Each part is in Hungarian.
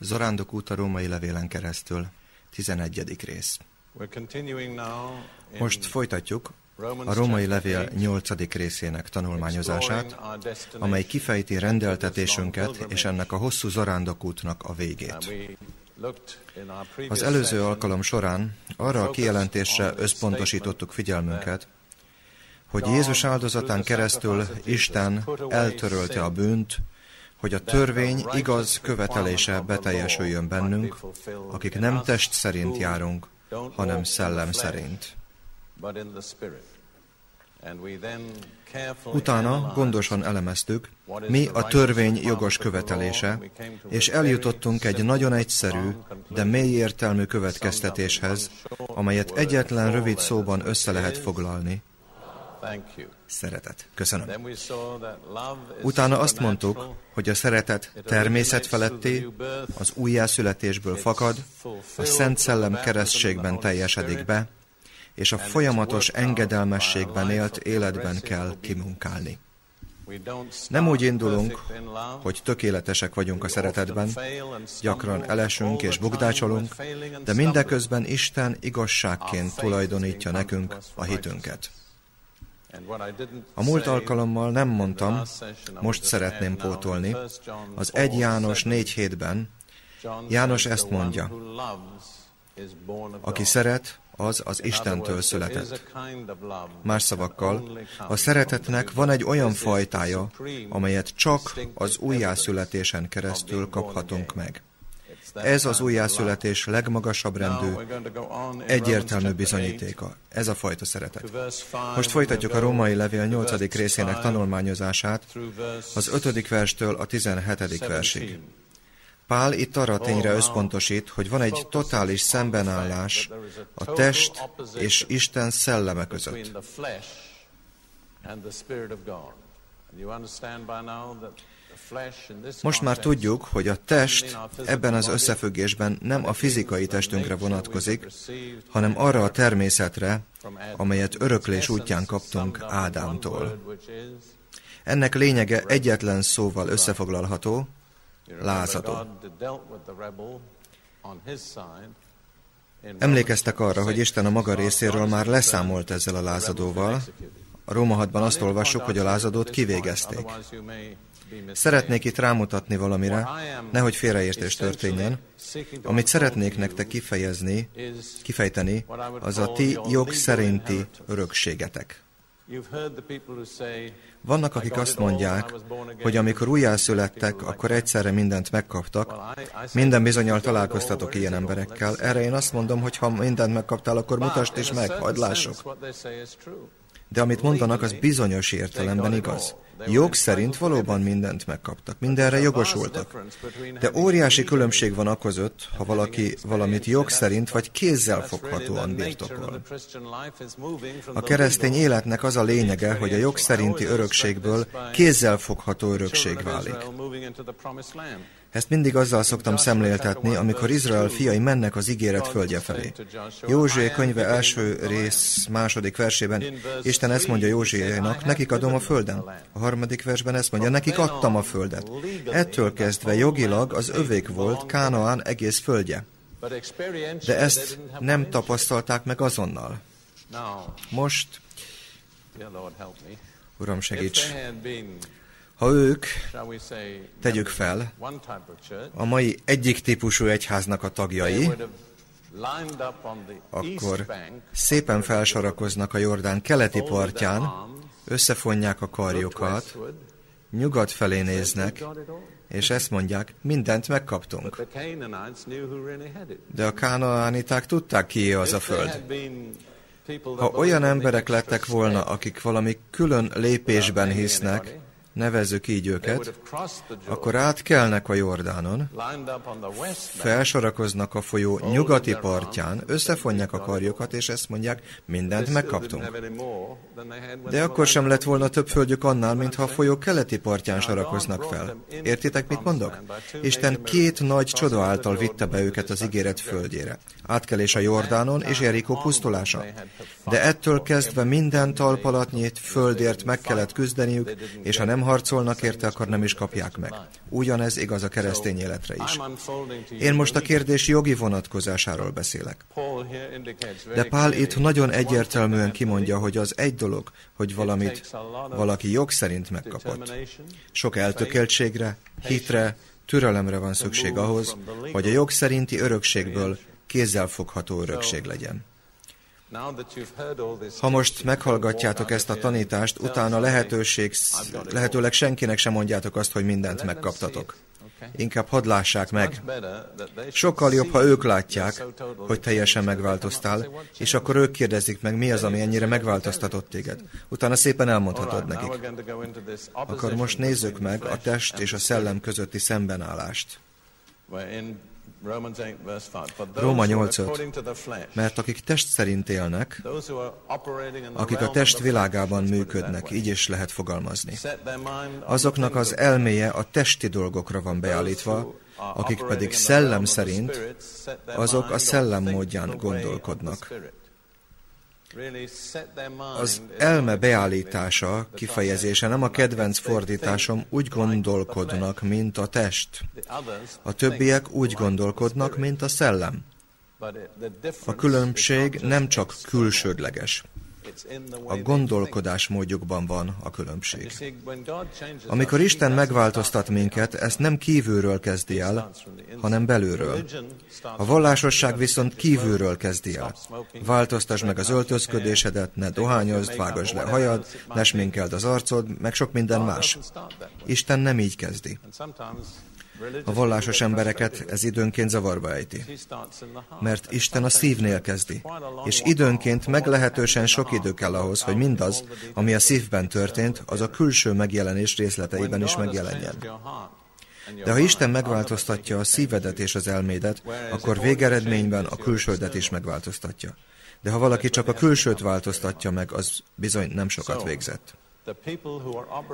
Zarándok út a római levélen keresztül, 11. rész. Most folytatjuk a római levél 8. részének tanulmányozását, amely kifejti rendeltetésünket és ennek a hosszú zarándokútnak a végét. Az előző alkalom során arra a kijelentésre összpontosítottuk figyelmünket, hogy Jézus áldozatán keresztül Isten eltörölte a bűnt, hogy a törvény igaz követelése beteljesüljön bennünk, akik nem test szerint járunk, hanem szellem szerint. Utána gondosan elemeztük, mi a törvény jogos követelése, és eljutottunk egy nagyon egyszerű, de mély értelmű következtetéshez, amelyet egyetlen rövid szóban össze lehet foglalni. Szeretet. Köszönöm. Utána azt mondtuk, hogy a szeretet természet feletti, az újjászületésből fakad, a Szent Szellem keresztségben teljesedik be, és a folyamatos engedelmességben élt életben kell kimunkálni. Nem úgy indulunk, hogy tökéletesek vagyunk a szeretetben, gyakran elesünk és bukdácsolunk, de mindeközben Isten igazságként tulajdonítja nekünk a hitünket. A múlt alkalommal nem mondtam, most szeretném pótolni. Az 1 János 4 hétben János ezt mondja, aki szeret, az az Istentől született. Más szavakkal, a szeretetnek van egy olyan fajtája, amelyet csak az újjászületésen keresztül kaphatunk meg. Ez az újjászületés legmagasabb rendű, egyértelmű bizonyítéka. Ez a fajta szeretet. Most folytatjuk a római levél 8. részének tanulmányozását, az 5. verstől a 17. versig. Pál itt arra a tényre összpontosít, hogy van egy totális szembenállás a test és Isten szelleme között. Most már tudjuk, hogy a test ebben az összefüggésben nem a fizikai testünkre vonatkozik, hanem arra a természetre, amelyet öröklés útján kaptunk Ádámtól. Ennek lényege egyetlen szóval összefoglalható, lázadó. Emlékeztek arra, hogy Isten a maga részéről már leszámolt ezzel a lázadóval. A Róma 6-ban azt olvassuk, hogy a lázadót kivégezték. Szeretnék itt rámutatni valamire, nehogy félreértés történjen. Amit szeretnék nektek kifejezni, kifejteni, az a ti jog szerinti örökségetek. Vannak, akik azt mondják, hogy amikor újjászülettek, akkor egyszerre mindent megkaptak. Minden bizonyal találkoztatok ilyen emberekkel. Erre én azt mondom, hogy ha mindent megkaptál, akkor mutasd is meg, hagyd lássuk. De amit mondanak, az bizonyos értelemben igaz. Jog szerint valóban mindent megkaptak, mindenre jogosultak. De óriási különbség van a között, ha valaki valamit jog szerint vagy kézzel foghatóan birtokol. A keresztény életnek az a lényege, hogy a jog szerinti örökségből kézzel fogható örökség válik. Ezt mindig azzal szoktam szemléltetni, amikor Izrael fiai mennek az ígéret földje felé. Józsué könyve első rész második versében Isten ezt mondja Józsuénak, nekik adom a földen. A harmadik versben ezt mondja, nekik adtam a földet. Ettől kezdve jogilag az övék volt Kánaán egész földje. De ezt nem tapasztalták meg azonnal. Most, Uram segíts, ha ők, tegyük fel, a mai egyik típusú egyháznak a tagjai, akkor szépen felsorakoznak a Jordán keleti partján, összefonják a karjukat, nyugat felé néznek, és ezt mondják, mindent megkaptunk. De a kánaániták tudták, kié az a föld. Ha olyan emberek lettek volna, akik valami külön lépésben hisznek, nevezzük így őket, akkor átkelnek a Jordánon, felsorakoznak a folyó nyugati partján, összefonják a karjukat, és ezt mondják, mindent megkaptunk. De akkor sem lett volna több földjük annál, mintha a folyó keleti partján sorakoznak fel. Értitek, mit mondok? Isten két nagy csoda által vitte be őket az ígéret földjére. Átkelés a Jordánon és Jerikó pusztulása. De ettől kezdve minden talpalatnyit földért meg kellett küzdeniük, és ha nem harcolnak érte, akkor nem is kapják meg. Ugyanez igaz a keresztény életre is. Én most a kérdés jogi vonatkozásáról beszélek. De Pál itt nagyon egyértelműen kimondja, hogy az egy dolog, hogy valamit valaki jog szerint megkapott. Sok eltökéltségre, hitre, türelemre van szükség ahhoz, hogy a jog szerinti örökségből kézzelfogható örökség legyen. Ha most meghallgatjátok ezt a tanítást, utána lehetőség, lehetőleg senkinek sem mondjátok azt, hogy mindent megkaptatok. Inkább hadd lássák meg. Sokkal jobb, ha ők látják, hogy teljesen megváltoztál, és akkor ők kérdezik meg, mi az, ami ennyire megváltoztatott téged. Utána szépen elmondhatod nekik. Akkor most nézzük meg a test és a szellem közötti szembenállást. Róma 8.5. Mert akik test szerint élnek, akik a test világában működnek, így is lehet fogalmazni. Azoknak az elméje a testi dolgokra van beállítva, akik pedig szellem szerint, azok a szellem módján gondolkodnak. Az elme beállítása, kifejezése nem a kedvenc fordításom, úgy gondolkodnak, mint a test. A többiek úgy gondolkodnak, mint a szellem. A különbség nem csak külsődleges. A gondolkodás módjukban van a különbség. Amikor Isten megváltoztat minket, ezt nem kívülről kezdi el, hanem belülről. A vallásosság viszont kívülről kezdi el. Változtasd meg az öltözködésedet, ne dohányozd, vágasd le hajad, ne sminkeld az arcod, meg sok minden más. Isten nem így kezdi. A vallásos embereket ez időnként zavarba ejti. Mert Isten a szívnél kezdi, és időnként meglehetősen sok idő kell ahhoz, hogy mindaz, ami a szívben történt, az a külső megjelenés részleteiben is megjelenjen. De ha Isten megváltoztatja a szívedet és az elmédet, akkor végeredményben a külsődet is megváltoztatja. De ha valaki csak a külsőt változtatja meg, az bizony nem sokat végzett.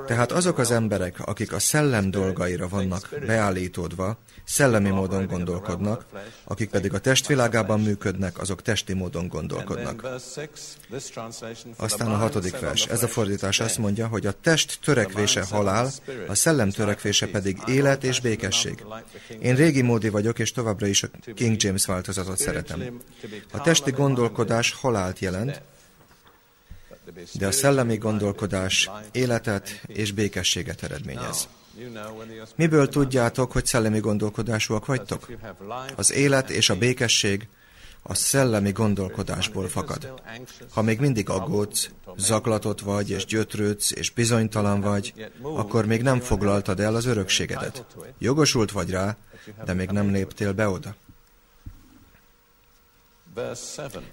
Tehát azok az emberek, akik a szellem dolgaira vannak beállítódva, szellemi módon gondolkodnak, akik pedig a testvilágában működnek, azok testi módon gondolkodnak. Aztán a hatodik vers. Ez a fordítás azt mondja, hogy a test törekvése halál, a szellem törekvése pedig élet és békesség. Én régi módi vagyok, és továbbra is a King James változatot szeretem. A testi gondolkodás halált jelent, de a szellemi gondolkodás életet és békességet eredményez. Miből tudjátok, hogy szellemi gondolkodásúak vagytok? Az élet és a békesség a szellemi gondolkodásból fakad. Ha még mindig aggódsz, zaklatott vagy, és gyötrődsz, és bizonytalan vagy, akkor még nem foglaltad el az örökségedet. Jogosult vagy rá, de még nem léptél be oda.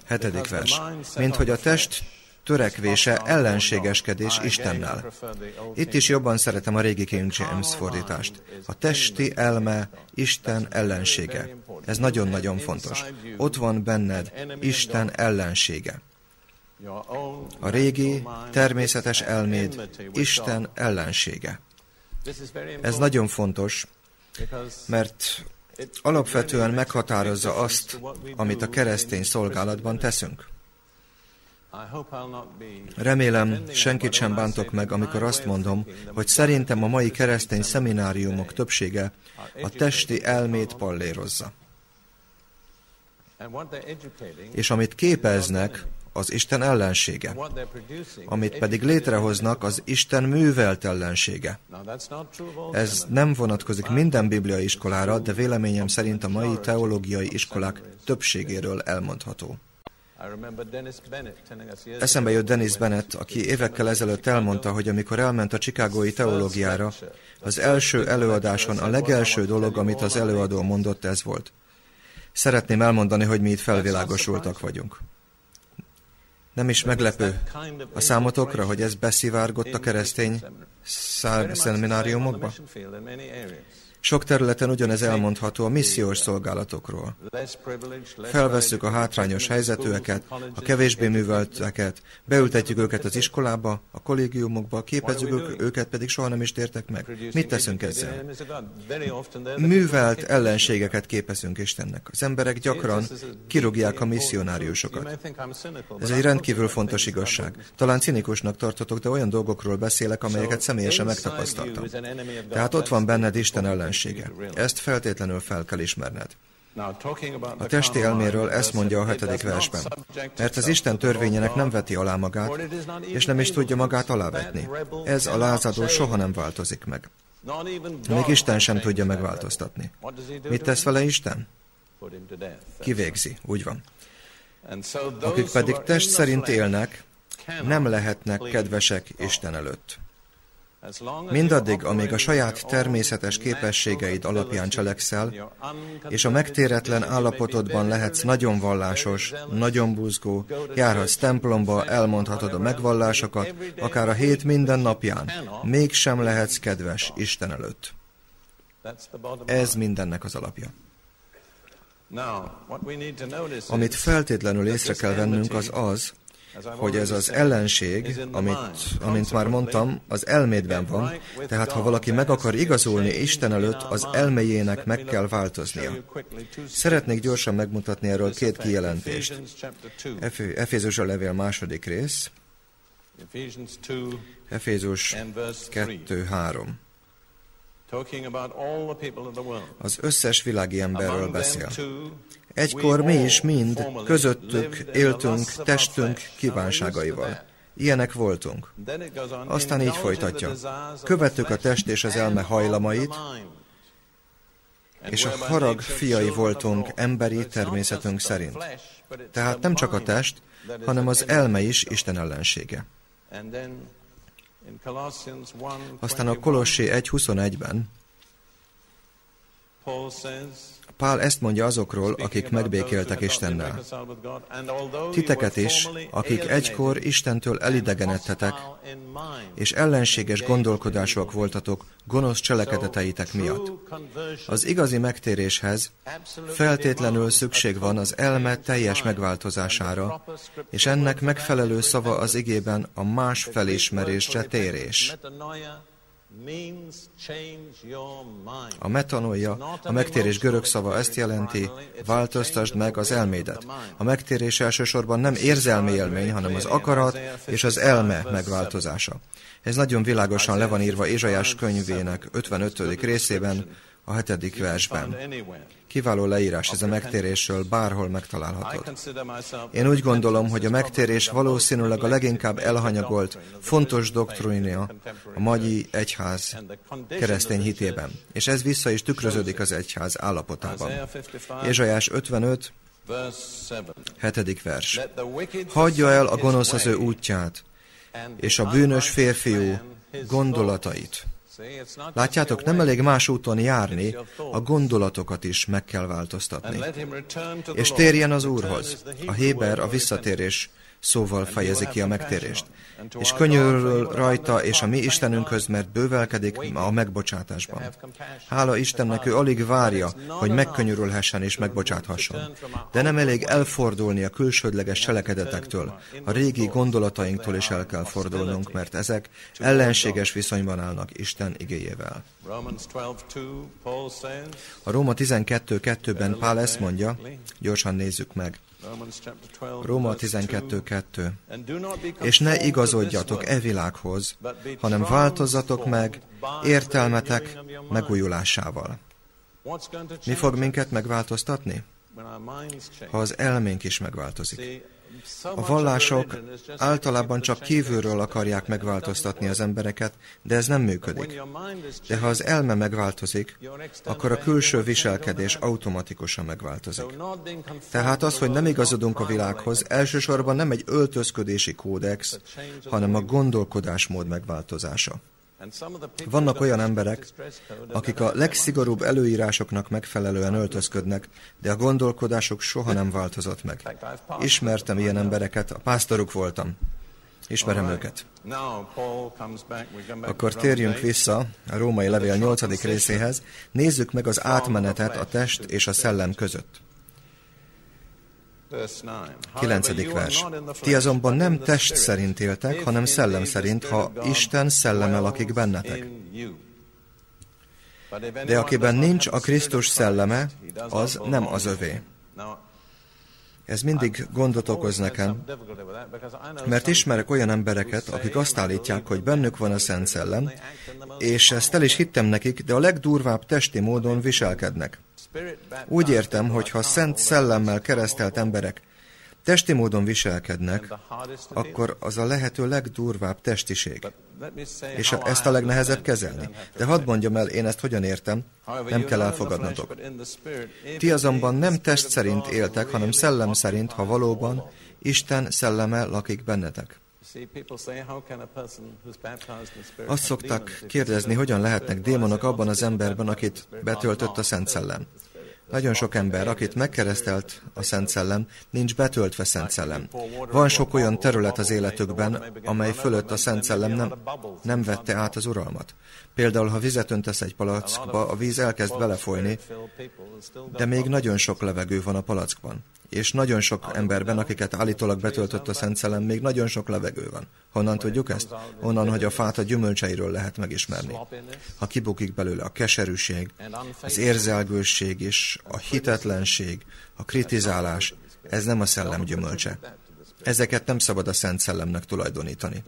Hetedik vers. Mint hogy a test törekvése ellenségeskedés Istennel. Itt is jobban szeretem a régi King James fordítást. A testi elme Isten ellensége. Ez nagyon-nagyon fontos. Ott van benned Isten ellensége. A régi, természetes elméd Isten ellensége. Ez nagyon fontos, mert alapvetően meghatározza azt, amit a keresztény szolgálatban teszünk. Remélem, senkit sem bántok meg, amikor azt mondom, hogy szerintem a mai keresztény szemináriumok többsége a testi elmét pallérozza. És amit képeznek, az Isten ellensége, amit pedig létrehoznak, az Isten művelt ellensége. Ez nem vonatkozik minden bibliai iskolára, de véleményem szerint a mai teológiai iskolák többségéről elmondható. Eszembe jött Dennis Bennett, aki évekkel ezelőtt elmondta, hogy amikor elment a Chicagói teológiára, az első előadáson a legelső dolog, amit az előadó mondott, ez volt. Szeretném elmondani, hogy mi itt felvilágosultak vagyunk. Nem is meglepő a számotokra, hogy ez beszivárgott a keresztény szemináriumokba? Sok területen ugyanez elmondható a missziós szolgálatokról. Felvesszük a hátrányos helyzetűeket, a kevésbé művelteket, beültetjük őket az iskolába, a kollégiumokba, képezzük őket, pedig soha nem is tértek meg. Mit teszünk ezzel? Művelt ellenségeket képezünk Istennek. Az emberek gyakran kirúgják a misszionáriusokat. Ez egy rendkívül fontos igazság. Talán cinikusnak tartotok, de olyan dolgokról beszélek, amelyeket személyesen megtapasztaltam. Tehát ott van benned Isten ellensége. Ezt feltétlenül fel kell ismerned. A testi elméről ezt mondja a hetedik versben. Mert az Isten törvényének nem veti alá magát, és nem is tudja magát alávetni. Ez a lázadó soha nem változik meg. Még Isten sem tudja megváltoztatni. Mit tesz vele Isten? Kivégzi, úgy van. Akik pedig test szerint élnek, nem lehetnek kedvesek Isten előtt. Mindaddig, amíg a saját természetes képességeid alapján cselekszel, és a megtéretlen állapotodban lehetsz nagyon vallásos, nagyon buzgó, járhatsz templomba, elmondhatod a megvallásokat, akár a hét minden napján, mégsem lehetsz kedves Isten előtt. Ez mindennek az alapja. Amit feltétlenül észre kell vennünk, az az, hogy ez az ellenség, amit, amint már mondtam, az elmédben van, tehát ha valaki meg akar igazulni Isten előtt, az elméjének meg kell változnia. Szeretnék gyorsan megmutatni erről két kijelentést. Efézus a levél második rész, Efézus 2.3. Az összes világi emberről beszél. Egykor mi is mind közöttük éltünk testünk kívánságaival. Ilyenek voltunk. Aztán így folytatja. Követtük a test és az elme hajlamait, és a harag fiai voltunk emberi természetünk szerint. Tehát nem csak a test, hanem az elme is Isten ellensége. Aztán a Kolossé 1.21-ben Pál ezt mondja azokról, akik megbékéltek Istennel. Titeket is, akik egykor Istentől elidegenedtetek, és ellenséges gondolkodások voltatok gonosz cselekedeteitek miatt. Az igazi megtéréshez feltétlenül szükség van az elme teljes megváltozására, és ennek megfelelő szava az igében a más felismerésre térés. A metanoia, a megtérés görög szava ezt jelenti, változtasd meg az elmédet. A megtérés elsősorban nem érzelmi élmény, hanem az akarat és az elme megváltozása. Ez nagyon világosan le van írva Ézsajás könyvének 55. részében, a hetedik versben. Kiváló leírás ez a megtérésről, bárhol megtalálhatod. Én úgy gondolom, hogy a megtérés valószínűleg a leginkább elhanyagolt, fontos doktrínia a magyi egyház keresztény hitében, és ez vissza is tükröződik az egyház állapotában. Ézsajás 55, hetedik vers. Hagyja el a gonosz az ő útját, és a bűnös férfiú gondolatait. Látjátok, nem elég más úton járni, a gondolatokat is meg kell változtatni. És térjen az Úrhoz. A Héber a visszatérés szóval fejezi ki a megtérést. És könyörül rajta és a mi Istenünkhöz, mert bővelkedik a megbocsátásban. Hála Istennek, ő alig várja, hogy megkönyörülhessen és megbocsáthasson. De nem elég elfordulni a külsődleges cselekedetektől, a régi gondolatainktól is el kell fordulnunk, mert ezek ellenséges viszonyban állnak Isten igéjével. A Róma 12.2-ben Pál ezt mondja, gyorsan nézzük meg. Róma 12.2. És ne igazodjatok e világhoz, hanem változzatok meg értelmetek megújulásával. Mi fog minket megváltoztatni? Ha az elménk is megváltozik. A vallások általában csak kívülről akarják megváltoztatni az embereket, de ez nem működik. De ha az elme megváltozik, akkor a külső viselkedés automatikusan megváltozik. Tehát az, hogy nem igazodunk a világhoz, elsősorban nem egy öltözködési kódex, hanem a gondolkodásmód megváltozása. Vannak olyan emberek, akik a legszigorúbb előírásoknak megfelelően öltözködnek, de a gondolkodásuk soha nem változott meg. Ismertem ilyen embereket, a pásztoruk voltam. Ismerem őket. Akkor térjünk vissza a római levél 8. részéhez, nézzük meg az átmenetet a test és a szellem között. 9. vers. Ti azonban nem test szerint éltek, hanem szellem szerint, ha Isten szelleme lakik bennetek. De akiben nincs a Krisztus szelleme, az nem az övé. Ez mindig gondot okoz nekem, mert ismerek olyan embereket, akik azt állítják, hogy bennük van a Szent Szellem, és ezt el is hittem nekik, de a legdurvább testi módon viselkednek. Úgy értem, hogy ha Szent Szellemmel keresztelt emberek testi módon viselkednek, akkor az a lehető legdurvább testiség. És ezt a legnehezebb kezelni. De hadd mondjam el, én ezt hogyan értem, nem kell elfogadnotok. Ti azonban nem test szerint éltek, hanem szellem szerint, ha valóban Isten szelleme lakik bennetek. Azt szokták kérdezni, hogyan lehetnek démonok abban az emberben, akit betöltött a Szent Szellem. Nagyon sok ember, akit megkeresztelt a Szent Szellem, nincs betöltve Szent Szellem. Van sok olyan terület az életükben, amely fölött a Szent Szellem nem, nem vette át az uralmat. Például, ha vizet öntesz egy palackba, a víz elkezd belefolyni, de még nagyon sok levegő van a palackban és nagyon sok emberben, akiket állítólag betöltött a Szent Szellem, még nagyon sok levegő van. Honnan tudjuk ezt? Onnan, hogy a fát a gyümölcseiről lehet megismerni. Ha kibukik belőle a keserűség, az érzelgőség és a hitetlenség, a kritizálás, ez nem a szellem gyümölcse. Ezeket nem szabad a Szent Szellemnek tulajdonítani.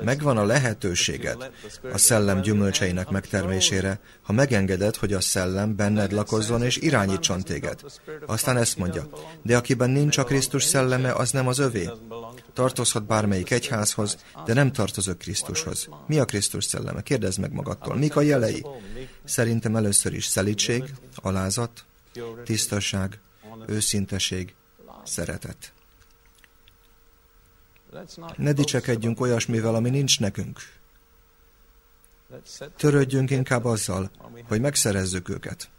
Megvan a lehetőséged a szellem gyümölcseinek megtermésére, ha megengeded, hogy a szellem benned lakozzon és irányítson téged. Aztán ezt mondja, de akiben nincs a Krisztus szelleme, az nem az övé. Tartozhat bármelyik egyházhoz, de nem tartozok Krisztushoz. Mi a Krisztus szelleme? Kérdezd meg magadtól. Mik a jelei? Szerintem először is szelítség, alázat, tisztaság, őszinteség, szeretet. Ne dicsekedjünk olyasmivel, ami nincs nekünk. Törődjünk inkább azzal, hogy megszerezzük őket.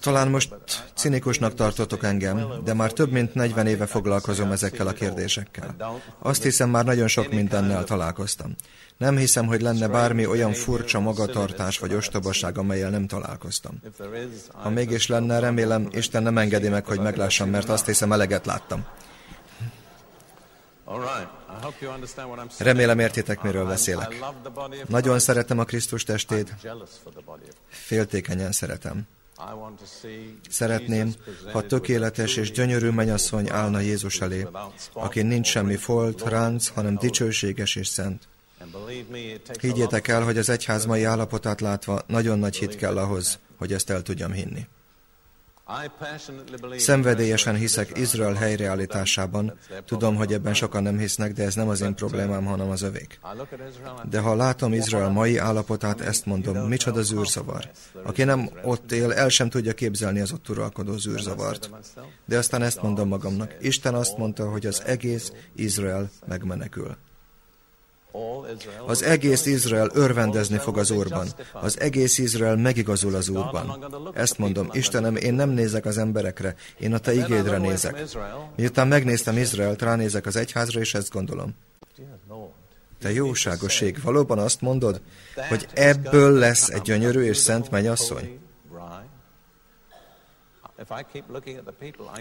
Talán most cinikusnak tartotok engem, de már több mint 40 éve foglalkozom ezekkel a kérdésekkel. Azt hiszem, már nagyon sok mindennel találkoztam. Nem hiszem, hogy lenne bármi olyan furcsa magatartás vagy ostobaság, amelyel nem találkoztam. Ha mégis lenne, remélem, Isten nem engedi meg, hogy meglássam, mert azt hiszem, eleget láttam. Remélem értitek, miről beszélek. Nagyon szeretem a Krisztus testét, féltékenyen szeretem. Szeretném, ha tökéletes és gyönyörű menyasszony állna Jézus elé, aki nincs semmi folt, ránc, hanem dicsőséges és szent. Higgyétek el, hogy az egyház mai állapotát látva nagyon nagy hit kell ahhoz, hogy ezt el tudjam hinni. Szenvedélyesen hiszek Izrael helyreállításában. Tudom, hogy ebben sokan nem hisznek, de ez nem az én problémám, hanem az övék. De ha látom Izrael mai állapotát, ezt mondom, micsoda zűrzavar. Aki nem ott él, el sem tudja képzelni az ott uralkodó zűrzavart. De aztán ezt mondom magamnak. Isten azt mondta, hogy az egész Izrael megmenekül. Az egész Izrael örvendezni fog az Úrban. Az egész Izrael megigazul az Úrban. Ezt mondom, Istenem, én nem nézek az emberekre, én a Te igédre nézek. Miután megnéztem Izraelt, ránézek az egyházra, és ezt gondolom. Te jóságoség, valóban azt mondod, hogy ebből lesz egy gyönyörű és szent mennyasszony?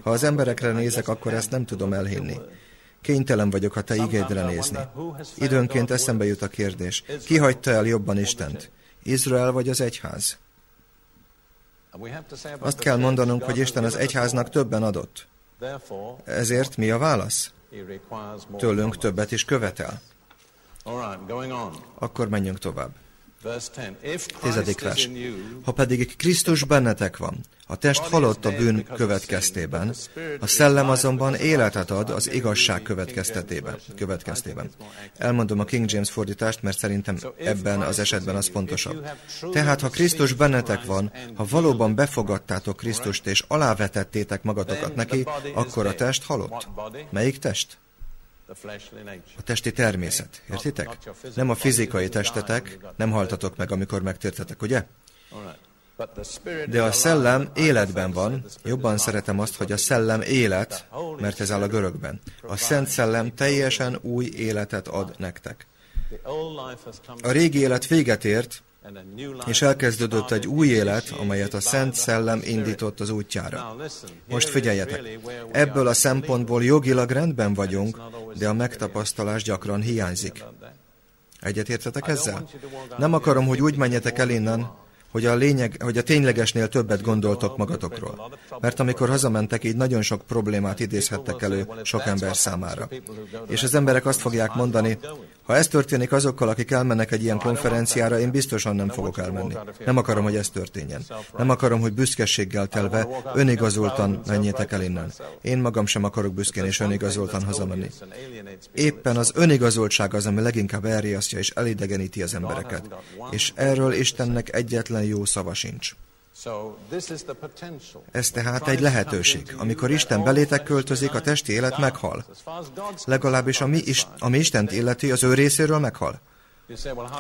Ha az emberekre nézek, akkor ezt nem tudom elhinni. Kénytelen vagyok a te igédre nézni. Időnként eszembe jut a kérdés. Ki hagyta el jobban Istent? Izrael vagy az egyház? Azt kell mondanunk, hogy Isten az egyháznak többen adott. Ezért mi a válasz? Tőlünk többet is követel. Akkor menjünk tovább. Tizedik vers. Ha pedig Krisztus bennetek van, a test halott a bűn következtében, a szellem azonban életet ad az igazság következtetében. következtében. Elmondom a King James fordítást, mert szerintem ebben az esetben az pontosabb. Tehát, ha Krisztus bennetek van, ha valóban befogadtátok Krisztust és alávetettétek magatokat neki, akkor a test halott. Melyik test? A testi természet, értitek? Nem a fizikai testetek, nem haltatok meg, amikor megtértetek, ugye? De a szellem életben van, jobban szeretem azt, hogy a szellem élet, mert ez áll a görögben. A Szent Szellem teljesen új életet ad nektek. A régi élet véget ért, és elkezdődött egy új élet, amelyet a Szent Szellem indított az útjára. Most figyeljetek, ebből a szempontból jogilag rendben vagyunk, de a megtapasztalás gyakran hiányzik. Egyetértetek ezzel? Nem akarom, hogy úgy menjetek el innen, hogy a, lényeg, hogy a ténylegesnél többet gondoltok magatokról. Mert amikor hazamentek, így nagyon sok problémát idézhettek elő sok ember számára. És az emberek azt fogják mondani, ha ez történik azokkal, akik elmennek egy ilyen konferenciára, én biztosan nem fogok elmenni. Nem akarom, hogy ez történjen. Nem akarom, hogy büszkeséggel telve önigazoltan menjétek el innen. Én magam sem akarok büszkén és önigazoltan hazamenni. Éppen az önigazoltság az, ami leginkább elriasztja és elidegeníti az embereket. És erről Istennek egyetlen jó szava sincs. Ez tehát egy lehetőség. Amikor Isten belétek költözik, a testi élet meghal. Legalábbis ami, is, ami Istent illeti, az ő részéről meghal.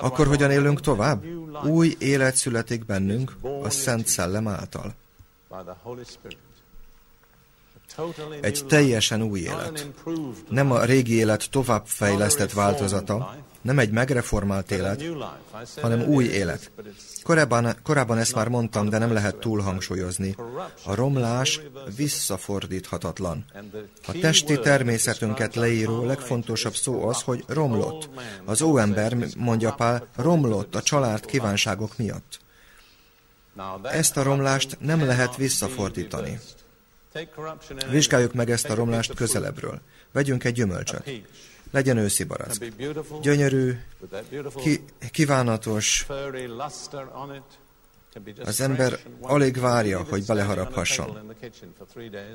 Akkor hogyan élünk tovább? Új élet születik bennünk a Szent Szellem által. Egy teljesen új élet. Nem a régi élet továbbfejlesztett változata, nem egy megreformált élet, hanem új élet. Korábban, korábban ezt már mondtam, de nem lehet túl hangsúlyozni. A romlás visszafordíthatatlan. A testi természetünket leíró legfontosabb szó az, hogy romlott. Az óember, mondja Pál, romlott a család kívánságok miatt. Ezt a romlást nem lehet visszafordítani. Vizsgáljuk meg ezt a romlást közelebbről. Vegyünk egy gyümölcsöt. Legyen őszi barack. Gyönyörű, ki, kívánatos, az ember alig várja, hogy beleharaphasson.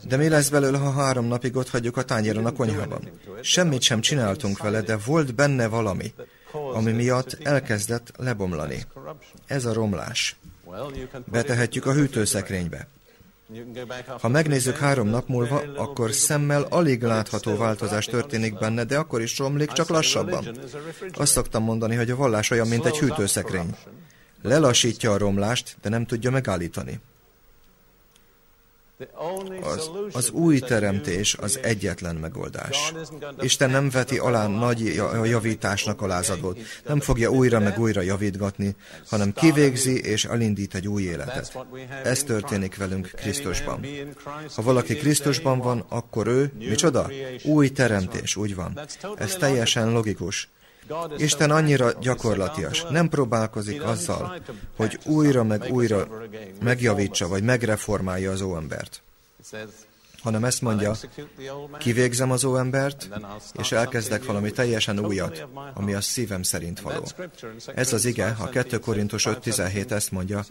De mi lesz belőle, ha három napig ott hagyjuk a tányéron a konyhában? Semmit sem csináltunk vele, de volt benne valami, ami miatt elkezdett lebomlani. Ez a romlás. Betehetjük a hűtőszekrénybe. Ha megnézzük három nap múlva, akkor szemmel alig látható változás történik benne, de akkor is romlik, csak lassabban. Azt szoktam mondani, hogy a vallás olyan, mint egy hűtőszekrény. Lelassítja a romlást, de nem tudja megállítani. Az, az új teremtés az egyetlen megoldás. Isten nem veti alá nagy javításnak alázadót, nem fogja újra meg újra javítgatni, hanem kivégzi és elindít egy új életet. Ez történik velünk Krisztusban. Ha valaki Krisztusban van, akkor ő, micsoda? Új teremtés, úgy van. Ez teljesen logikus. Isten annyira gyakorlatias, nem próbálkozik azzal, hogy újra meg újra megjavítsa vagy megreformálja az óembert hanem ezt mondja, kivégzem az óembert, és elkezdek valami teljesen újat, ami a szívem szerint való. Ez az ige, a 2 Korintus 5.17 ezt mondja,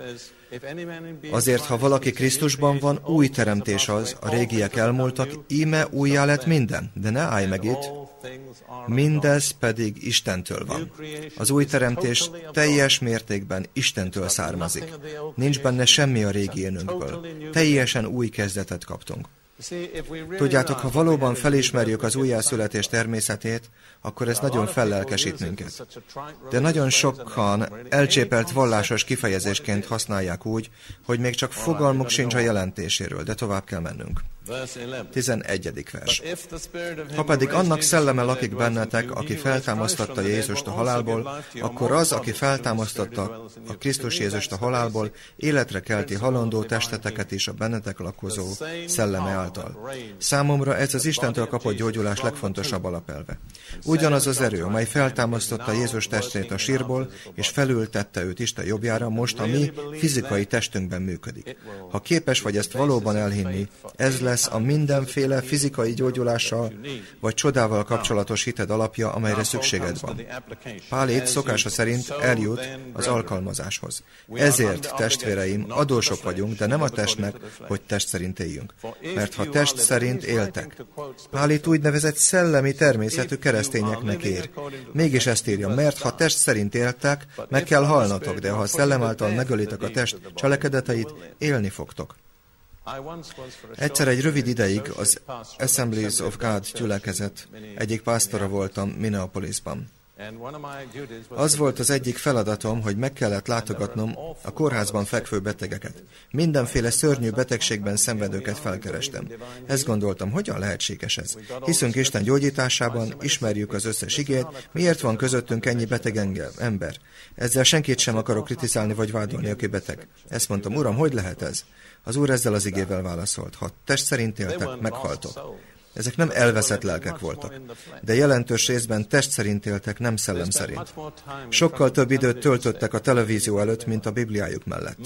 azért, ha valaki Krisztusban van, új teremtés az, a régiek elmúltak, íme újjá lett minden, de ne állj meg itt, mindez pedig Istentől van. Az új teremtés teljes mértékben Istentől származik. Nincs benne semmi a régi énünkből. Teljesen új kezdetet kaptunk. Tudjátok, ha valóban felismerjük az újjászületés természetét, akkor ez nagyon fellelkesít minket. De nagyon sokan elcsépelt vallásos kifejezésként használják úgy, hogy még csak fogalmuk sincs a jelentéséről, de tovább kell mennünk. 11. vers. Ha pedig annak szelleme lakik bennetek, aki feltámasztatta Jézust a halálból, akkor az, aki feltámasztatta a Krisztus Jézust a halálból, életre kelti halandó testeteket is a bennetek lakozó szelleme által. Számomra ez az Istentől kapott gyógyulás legfontosabb alapelve. Ugyanaz az erő, amely feltámasztotta Jézus testét a sírból, és felültette őt Isten jobbjára, most a mi fizikai testünkben működik. Ha képes vagy ezt valóban elhinni, ez lesz a mindenféle fizikai gyógyulással vagy csodával kapcsolatos hited alapja, amelyre szükséged van. Pál itt szokása szerint eljut az alkalmazáshoz. Ezért, testvéreim, adósok vagyunk, de nem a testnek, hogy test szerint éljünk. Mert ha test szerint éltek. Pál itt úgynevezett szellemi természetű keresztényeknek ér. Mégis ezt írja, mert ha test szerint éltek, meg kell halnatok, de ha a szellem által megölitek a test cselekedeteit, élni fogtok. Egyszer egy rövid ideig az Assemblies of God gyülekezet egyik pásztora voltam Minneapolisban. Az volt az egyik feladatom, hogy meg kellett látogatnom a kórházban fekvő betegeket. Mindenféle szörnyű betegségben szenvedőket felkerestem. Ezt gondoltam, hogyan lehetséges ez? Hiszünk Isten gyógyításában, ismerjük az összes igét, miért van közöttünk ennyi beteg engem, ember? Ezzel senkit sem akarok kritizálni vagy vádolni, aki beteg. Ezt mondtam, uram, hogy lehet ez? Az úr ezzel az igével válaszolt, ha test szerint éltek, meghaltok. Ezek nem elveszett lelkek voltak, de jelentős részben test szerint éltek, nem szellem szerint. Sokkal több időt töltöttek a televízió előtt, mint a Bibliájuk mellett.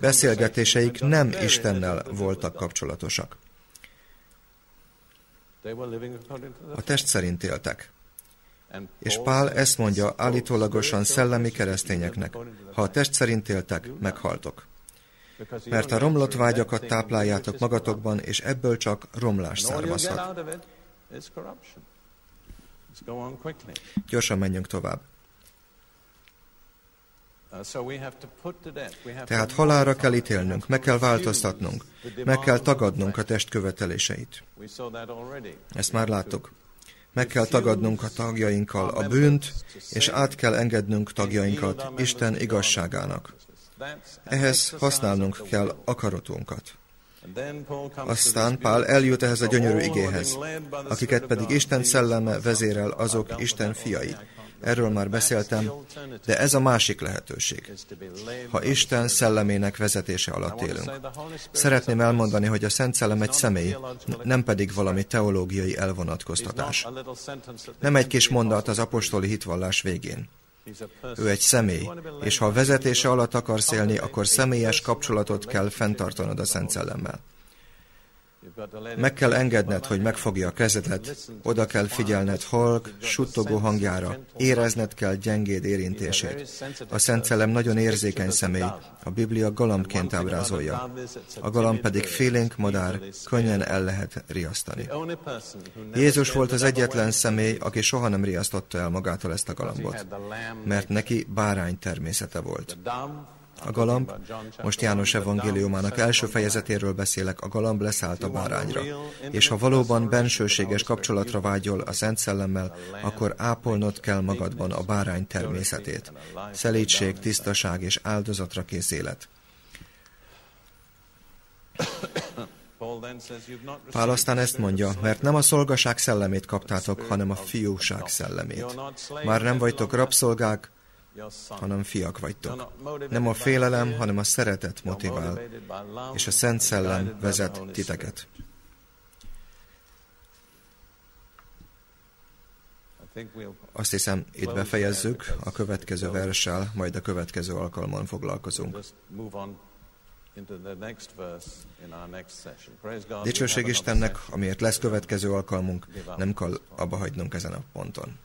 Beszélgetéseik nem Istennel voltak kapcsolatosak. A test szerint éltek. És Pál ezt mondja állítólagosan szellemi keresztényeknek. Ha a test szerint éltek, meghaltok mert a romlott vágyakat tápláljátok magatokban, és ebből csak romlás származhat. Gyorsan menjünk tovább. Tehát halálra kell ítélnünk, meg kell változtatnunk, meg kell tagadnunk a test követeléseit. Ezt már láttuk. Meg kell tagadnunk a tagjainkkal a bűnt, és át kell engednünk tagjainkat Isten igazságának. Ehhez használnunk kell akaratunkat. Aztán Pál eljut ehhez a gyönyörű igéhez, akiket pedig Isten szelleme vezérel, azok Isten fiai. Erről már beszéltem, de ez a másik lehetőség. Ha Isten szellemének vezetése alatt élünk. Szeretném elmondani, hogy a Szent Szellem egy személy, nem pedig valami teológiai elvonatkoztatás. Nem egy kis mondat az apostoli hitvallás végén. Ő egy személy, és ha a vezetése alatt akarsz élni, akkor személyes kapcsolatot kell fenntartanod a Szent Szellemmel. Meg kell engedned, hogy megfogja a kezedet, oda kell figyelned halk, suttogó hangjára, érezned kell gyengéd érintését. A Szent Szellem nagyon érzékeny személy, a Biblia galambként ábrázolja. A galamb pedig félénk madár, könnyen el lehet riasztani. Jézus volt az egyetlen személy, aki soha nem riasztotta el magától ezt a galambot, mert neki bárány természete volt. A galamb, most János evangéliumának első fejezetéről beszélek, a galamb leszállt a bárányra. És ha valóban bensőséges kapcsolatra vágyol a Szent Szellemmel, akkor ápolnod kell magadban a bárány természetét. Szelítség, tisztaság és áldozatra kész élet. Pál aztán ezt mondja, mert nem a szolgaság szellemét kaptátok, hanem a fiúság szellemét. Már nem vagytok rabszolgák, hanem fiak vagytok. Nem a félelem, hanem a szeretet motivál, és a Szent Szellem vezet titeket. Azt hiszem, itt befejezzük, a következő verssel, majd a következő alkalmon foglalkozunk. Dicsőség Istennek, amiért lesz következő alkalmunk, nem kell abba hagynunk ezen a ponton.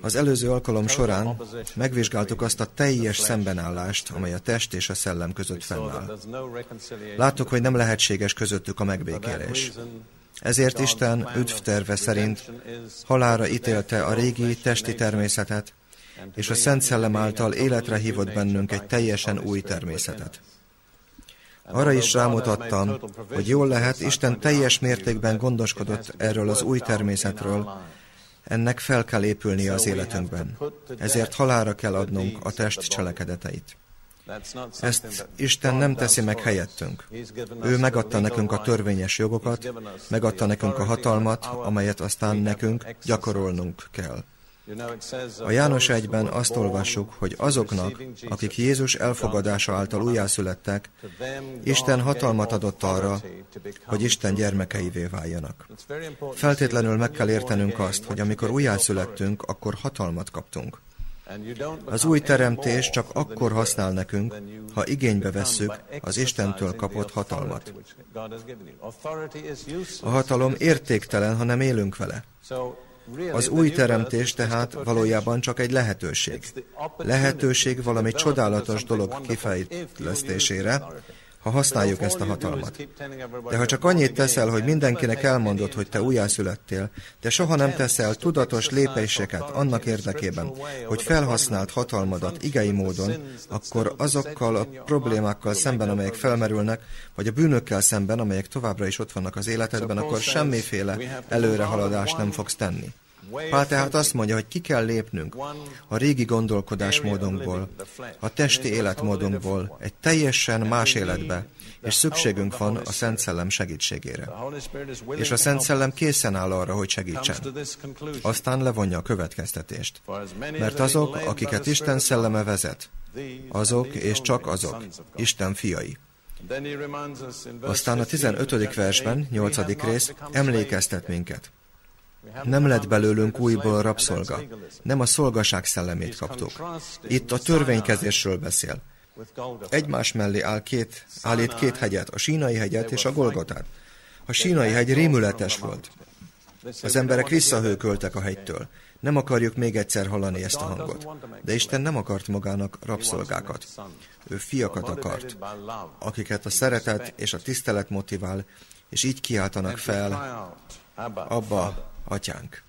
Az előző alkalom során megvizsgáltuk azt a teljes szembenállást, amely a test és a szellem között fennáll. Láttuk, hogy nem lehetséges közöttük a megbékélés. Ezért Isten üdvterve szerint halára ítélte a régi testi természetet, és a Szent Szellem által életre hívott bennünk egy teljesen új természetet. Arra is rámutattam, hogy jól lehet, Isten teljes mértékben gondoskodott erről az új természetről, ennek fel kell épülnie az életünkben. Ezért halára kell adnunk a test cselekedeteit. Ezt Isten nem teszi meg helyettünk. Ő megadta nekünk a törvényes jogokat, megadta nekünk a hatalmat, amelyet aztán nekünk gyakorolnunk kell. A János egyben azt olvassuk, hogy azoknak, akik Jézus elfogadása által újjászülettek, Isten hatalmat adott arra, hogy Isten gyermekeivé váljanak. Feltétlenül meg kell értenünk azt, hogy amikor újjászülettünk, akkor hatalmat kaptunk. Az új teremtés csak akkor használ nekünk, ha igénybe vesszük az Istentől kapott hatalmat. A hatalom értéktelen, ha nem élünk vele. Az új teremtés tehát valójában csak egy lehetőség. Lehetőség valami csodálatos dolog kifejlesztésére, ha használjuk ezt a hatalmat. De ha csak annyit teszel, hogy mindenkinek elmondod, hogy te újjászülettél, de soha nem teszel tudatos lépéseket annak érdekében, hogy felhasznált hatalmadat igei módon, akkor azokkal a problémákkal szemben, amelyek felmerülnek, vagy a bűnökkel szemben, amelyek továbbra is ott vannak az életedben, akkor semmiféle előrehaladást nem fogsz tenni. Pál tehát azt mondja, hogy ki kell lépnünk a régi gondolkodásmódunkból, a testi életmódunkból egy teljesen más életbe, és szükségünk van a Szent Szellem segítségére. És a Szent Szellem készen áll arra, hogy segítsen. Aztán levonja a következtetést. Mert azok, akiket Isten szelleme vezet, azok és csak azok, Isten fiai. Aztán a 15. versben, 8. rész, emlékeztet minket. Nem lett belőlünk újból rabszolga. Nem a szolgaság szellemét kaptuk. Itt a törvénykezésről beszél. Egymás mellé áll, két, áll itt két hegyet, a sínai hegyet és a Golgotát. A sínai hegy rémületes volt. Az emberek visszahőköltek a hegytől. Nem akarjuk még egyszer hallani ezt a hangot. De Isten nem akart magának rabszolgákat. Ő fiakat akart, akiket a szeretet és a tisztelet motivál, és így kiáltanak fel, abba, atyánk.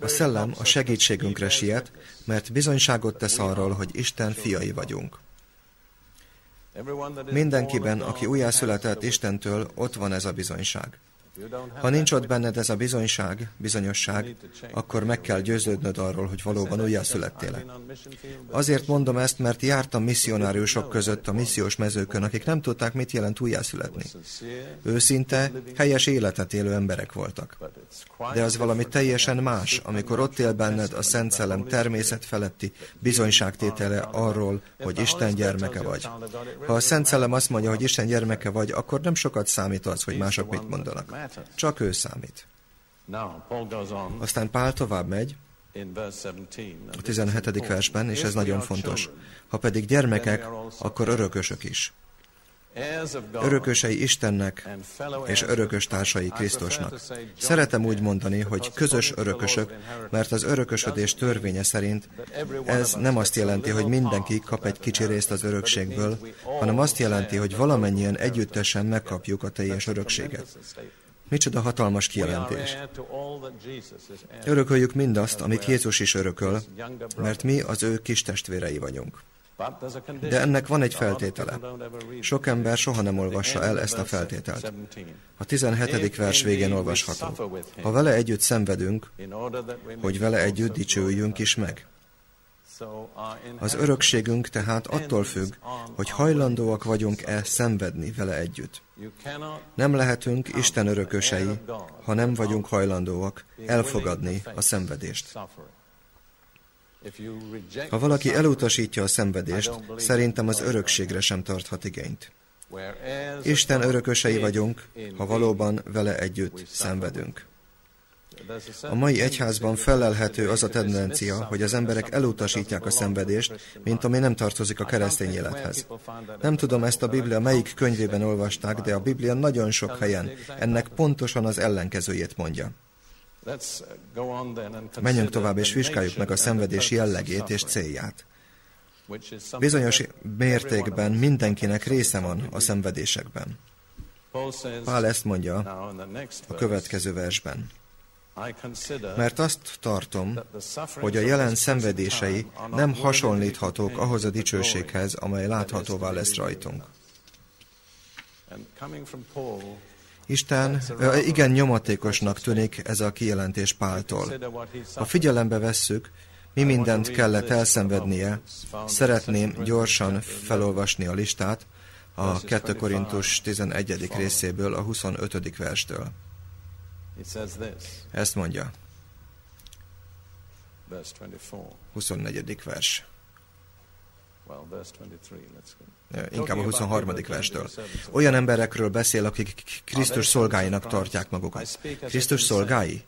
A szellem a segítségünkre siet, mert bizonyságot tesz arról, hogy Isten fiai vagyunk. Mindenkiben, aki újjászületett Istentől, ott van ez a bizonyság. Ha nincs ott benned ez a bizonyság, bizonyosság, akkor meg kell győződnöd arról, hogy valóban újjászülettél. Azért mondom ezt, mert jártam misszionáriusok között a missziós mezőkön, akik nem tudták, mit jelent újjászületni. Őszinte, helyes életet élő emberek voltak. De az valami teljesen más, amikor ott él benned a Szent Szellem természet feletti bizonyságtétele arról, hogy Isten gyermeke vagy. Ha a Szent Szellem azt mondja, hogy Isten gyermeke vagy, akkor nem sokat számít az, hogy mások mit mondanak. Csak ő számít. Aztán Pál tovább megy, a 17. versben, és ez nagyon fontos. Ha pedig gyermekek, akkor örökösök is. Örökösei Istennek és örökös társai Krisztusnak. Szeretem úgy mondani, hogy közös örökösök, mert az örökösödés törvénye szerint ez nem azt jelenti, hogy mindenki kap egy kicsi részt az örökségből, hanem azt jelenti, hogy valamennyien együttesen megkapjuk a teljes örökséget. Micsoda hatalmas kijelentés. Örököljük mindazt, amit Jézus is örököl, mert mi az ő kis testvérei vagyunk. De ennek van egy feltétele. Sok ember soha nem olvassa el ezt a feltételt. A 17. vers végén olvasható. Ha vele együtt szenvedünk, hogy vele együtt dicsőjünk is meg. Az örökségünk tehát attól függ, hogy hajlandóak vagyunk-e szenvedni vele együtt. Nem lehetünk Isten örökösei, ha nem vagyunk hajlandóak elfogadni a szenvedést. Ha valaki elutasítja a szenvedést, szerintem az örökségre sem tarthat igényt. Isten örökösei vagyunk, ha valóban vele együtt szenvedünk. A mai egyházban felelhető az a tendencia, hogy az emberek elutasítják a szenvedést, mint ami nem tartozik a keresztény élethez. Nem tudom, ezt a Biblia melyik könyvében olvasták, de a Biblia nagyon sok helyen ennek pontosan az ellenkezőjét mondja. Menjünk tovább és vizsgáljuk meg a szenvedés jellegét és célját. Bizonyos mértékben mindenkinek része van a szenvedésekben. Pál ezt mondja a következő versben. Mert azt tartom, hogy a jelen szenvedései nem hasonlíthatók ahhoz a dicsőséghez, amely láthatóvá lesz rajtunk. Isten igen nyomatékosnak tűnik ez a kijelentés Páltól. Ha figyelembe vesszük, mi mindent kellett elszenvednie, szeretném gyorsan felolvasni a listát a 2 Korintus 11. részéből, a 25. verstől. Ezt mondja. 24. vers. Inkább a 23. verstől. Olyan emberekről beszél, akik Krisztus szolgáinak tartják magukat. Krisztus szolgái?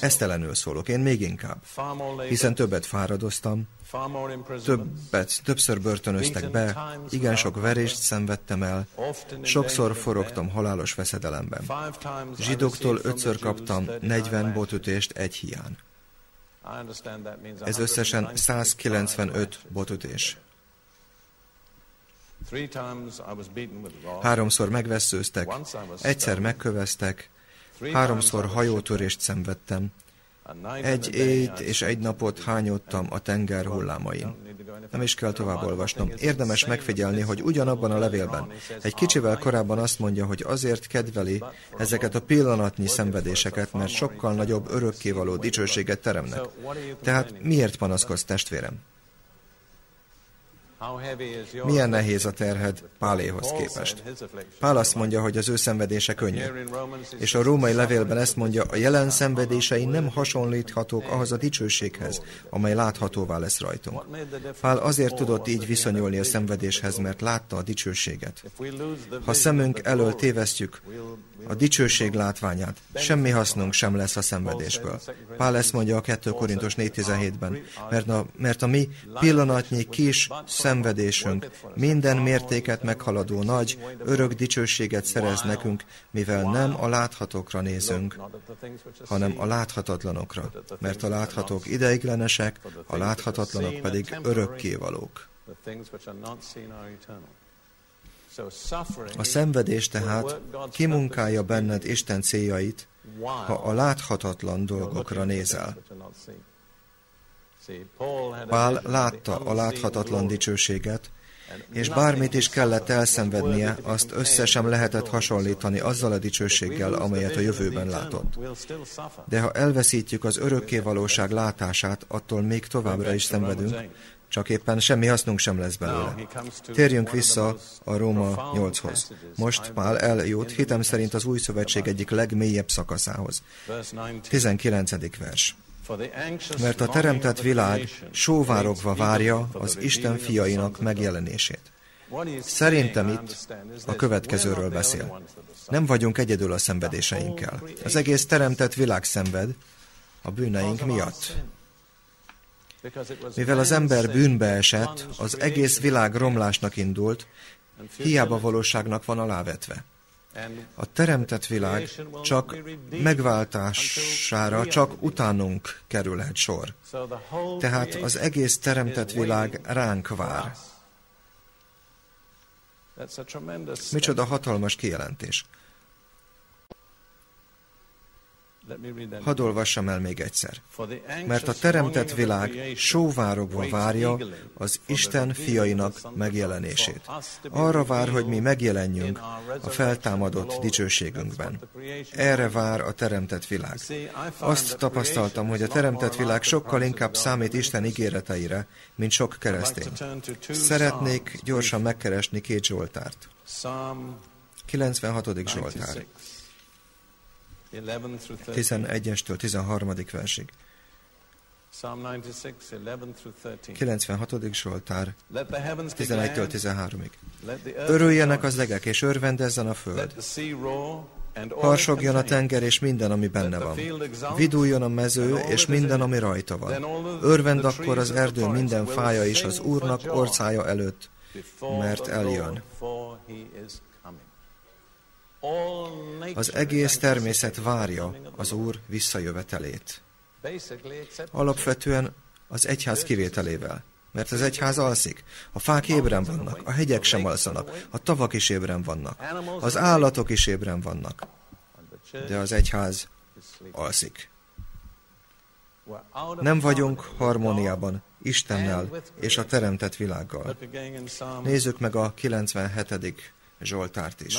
Ezt ellenül szólok, én még inkább. Hiszen többet fáradoztam, többet, többször börtönöztek be, igen sok verést szenvedtem el, sokszor forogtam halálos veszedelemben. Zsidóktól ötször kaptam 40 botütést egy hián. Ez összesen 195 botütés. Háromszor megveszőztek, egyszer megköveztek, háromszor hajótörést szenvedtem, egy éjt és egy napot hányottam a tenger hullámain. Nem is kell tovább olvasnom. Érdemes megfigyelni, hogy ugyanabban a levélben. egy kicsivel korábban azt mondja, hogy azért kedveli ezeket a pillanatnyi szenvedéseket, mert sokkal nagyobb örökkévaló dicsőséget teremnek. Tehát miért panaszkodsz, testvérem? Milyen nehéz a terhed Páléhoz képest. Pál azt mondja, hogy az ő szenvedése könnyű. És a római levélben ezt mondja, a jelen szenvedései nem hasonlíthatók ahhoz a dicsőséghez, amely láthatóvá lesz rajtunk. Pál azért tudott így viszonyulni a szenvedéshez, mert látta a dicsőséget. Ha szemünk elől tévesztjük a dicsőség látványát, semmi hasznunk sem lesz a szenvedésből. Pál ezt mondja a 2 Korintus 4.17-ben, mert a, mert a mi pillanatnyi kis szenvedésünk minden mértéket meghaladó nagy, örök dicsőséget szerez nekünk, mivel nem a láthatókra nézünk, hanem a láthatatlanokra, mert a láthatók ideiglenesek, a láthatatlanok pedig örökkévalók. A szenvedés tehát kimunkálja benned Isten céljait, ha a láthatatlan dolgokra nézel. Pál látta a láthatatlan dicsőséget, és bármit is kellett elszenvednie, azt össze sem lehetett hasonlítani azzal a dicsőséggel, amelyet a jövőben látott. De ha elveszítjük az örökké valóság látását, attól még továbbra is szenvedünk, csak éppen semmi hasznunk sem lesz belőle. Térjünk vissza a Róma 8-hoz. Most Pál eljut hitem szerint az új szövetség egyik legmélyebb szakaszához. 19. vers. Mert a teremtett világ sóvárogva várja az Isten fiainak megjelenését. Szerintem itt a következőről beszél. Nem vagyunk egyedül a szenvedéseinkkel. Az egész teremtett világ szenved a bűneink miatt. Mivel az ember bűnbe esett, az egész világ romlásnak indult, hiába valóságnak van alávetve. A teremtett világ csak megváltására csak utánunk kerülhet sor. Tehát az egész teremtett világ ránk vár. Micsoda hatalmas kijelentés. Hadd olvassam el még egyszer. Mert a teremtett világ sóvárogva várja az Isten fiainak megjelenését. Arra vár, hogy mi megjelenjünk a feltámadott dicsőségünkben. Erre vár a teremtett világ. Azt tapasztaltam, hogy a teremtett világ sokkal inkább számít Isten ígéreteire, mint sok keresztény. Szeretnék gyorsan megkeresni két Zsoltárt. 96. Zsoltár. 11-estől 13. versig. 96. Zsoltár, 11-től 13-ig. Örüljenek az legek, és örvendezzen a föld. Harsogjon a tenger, és minden, ami benne van. Viduljon a mező, és minden, ami rajta van. Örvend akkor az erdő minden fája is az Úrnak orcája előtt, mert eljön. Az egész természet várja az Úr visszajövetelét. Alapvetően az egyház kivételével. Mert az egyház alszik. A fák ébren vannak, a hegyek sem alszanak, a tavak is ébren vannak, az állatok is ébren vannak. De az egyház alszik. Nem vagyunk harmóniában Istennel és a teremtett világgal. Nézzük meg a 97. Zsoltárt is.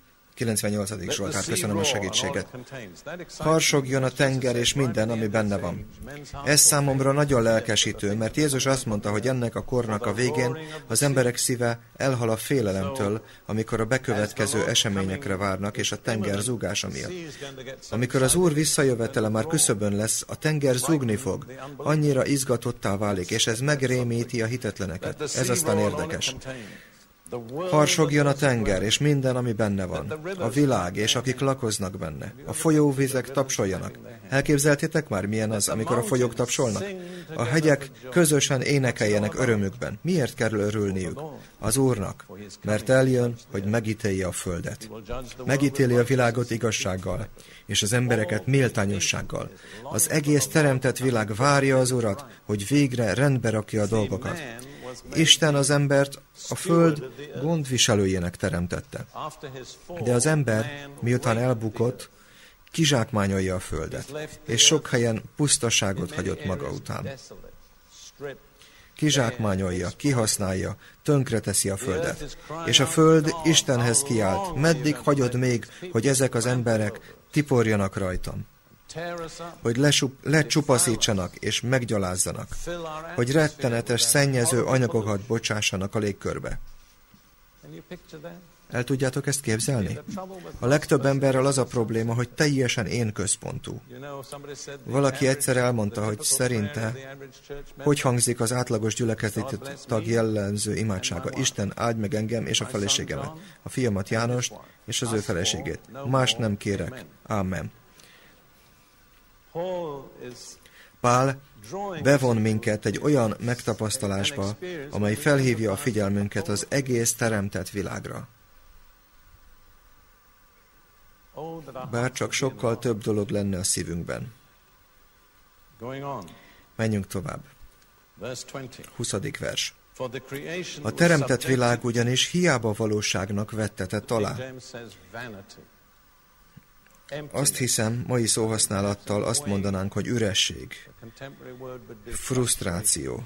Zsoltár, köszönöm a segítséget. Harsogjon a tenger és minden, ami benne van. Ez számomra nagyon lelkesítő, mert Jézus azt mondta, hogy ennek a kornak a végén az emberek szíve elhal a félelemtől, amikor a bekövetkező eseményekre várnak, és a tenger zúgása miatt. Amikor az Úr visszajövetele már küszöbön lesz, a tenger zúgni fog, annyira izgatottá válik, és ez megrémíti a hitetleneket. Ez aztán érdekes. Harsogjon a tenger, és minden, ami benne van. A világ, és akik lakoznak benne. A folyóvizek tapsoljanak. Elképzeltétek már, milyen az, amikor a folyók tapsolnak? A hegyek közösen énekeljenek örömükben. Miért kell örülniük? Az Úrnak, mert eljön, hogy megítélje a földet. Megítéli a világot igazsággal, és az embereket méltányossággal. Az egész teremtett világ várja az Urat, hogy végre rendbe rakja a dolgokat. Isten az embert a föld gondviselőjének teremtette. De az ember, miután elbukott, kizsákmányolja a földet, és sok helyen pusztaságot hagyott maga után. Kizsákmányolja, kihasználja, tönkreteszi a földet. És a föld Istenhez kiállt, meddig hagyod még, hogy ezek az emberek tiporjanak rajtam? Hogy lesup, lecsupaszítsanak és meggyalázzanak, hogy rettenetes, szennyező anyagokat bocsássanak a légkörbe. El tudjátok ezt képzelni? A legtöbb emberrel az a probléma, hogy teljesen én központú. Valaki egyszer elmondta, hogy szerinte, hogy hangzik az átlagos gyülekezeti tag jellemző imádsága. Isten, áldj meg engem és a feleségemet, a fiamat Jánost és az ő feleségét. Más nem kérek. Amen. Pál bevon minket egy olyan megtapasztalásba, amely felhívja a figyelmünket az egész teremtett világra. Bár csak sokkal több dolog lenne a szívünkben. Menjünk tovább. 20. vers. A teremtett világ ugyanis hiába valóságnak vettetett alá. Azt hiszem, mai szóhasználattal azt mondanánk, hogy üresség, frusztráció.